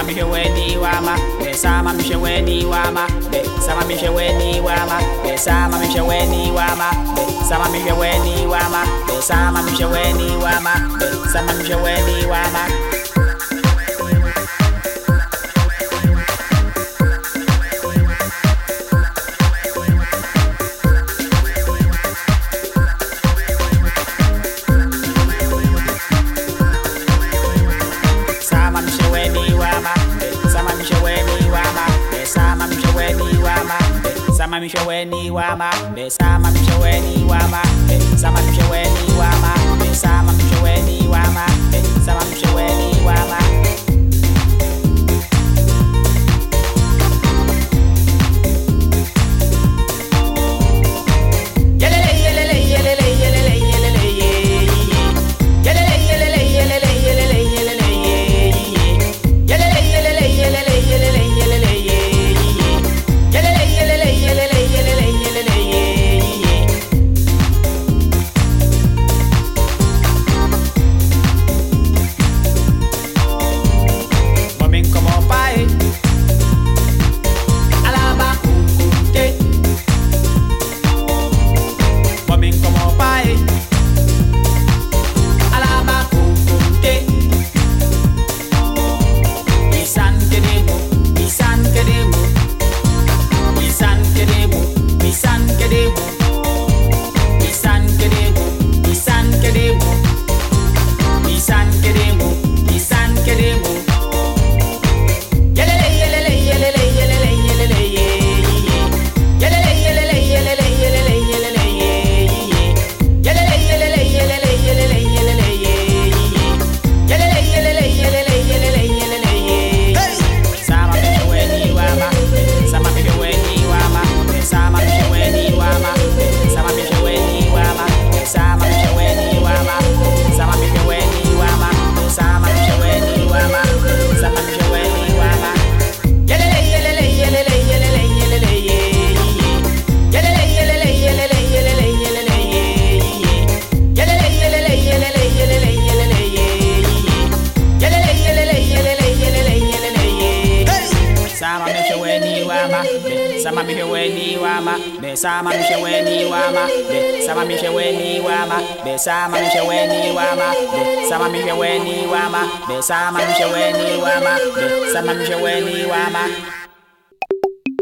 sama mi we ni wama be sama mi we ni wama be sama mi we ni wama be sama mi we ni wama be sama mi we ni wama be sama mishe weni wama be eh, sama mishe weni wama sama mi mishoweni wama be sama mi mishoweni wama be sama mi mishoweni wama be sama mi mishoweni wama be sama mi mishoweni wama besama msheweni wama. Besama msheweni wama. Besama msheweni wama. Besama msheweni wama. Besama msheweni wama. Besama msheweni wama.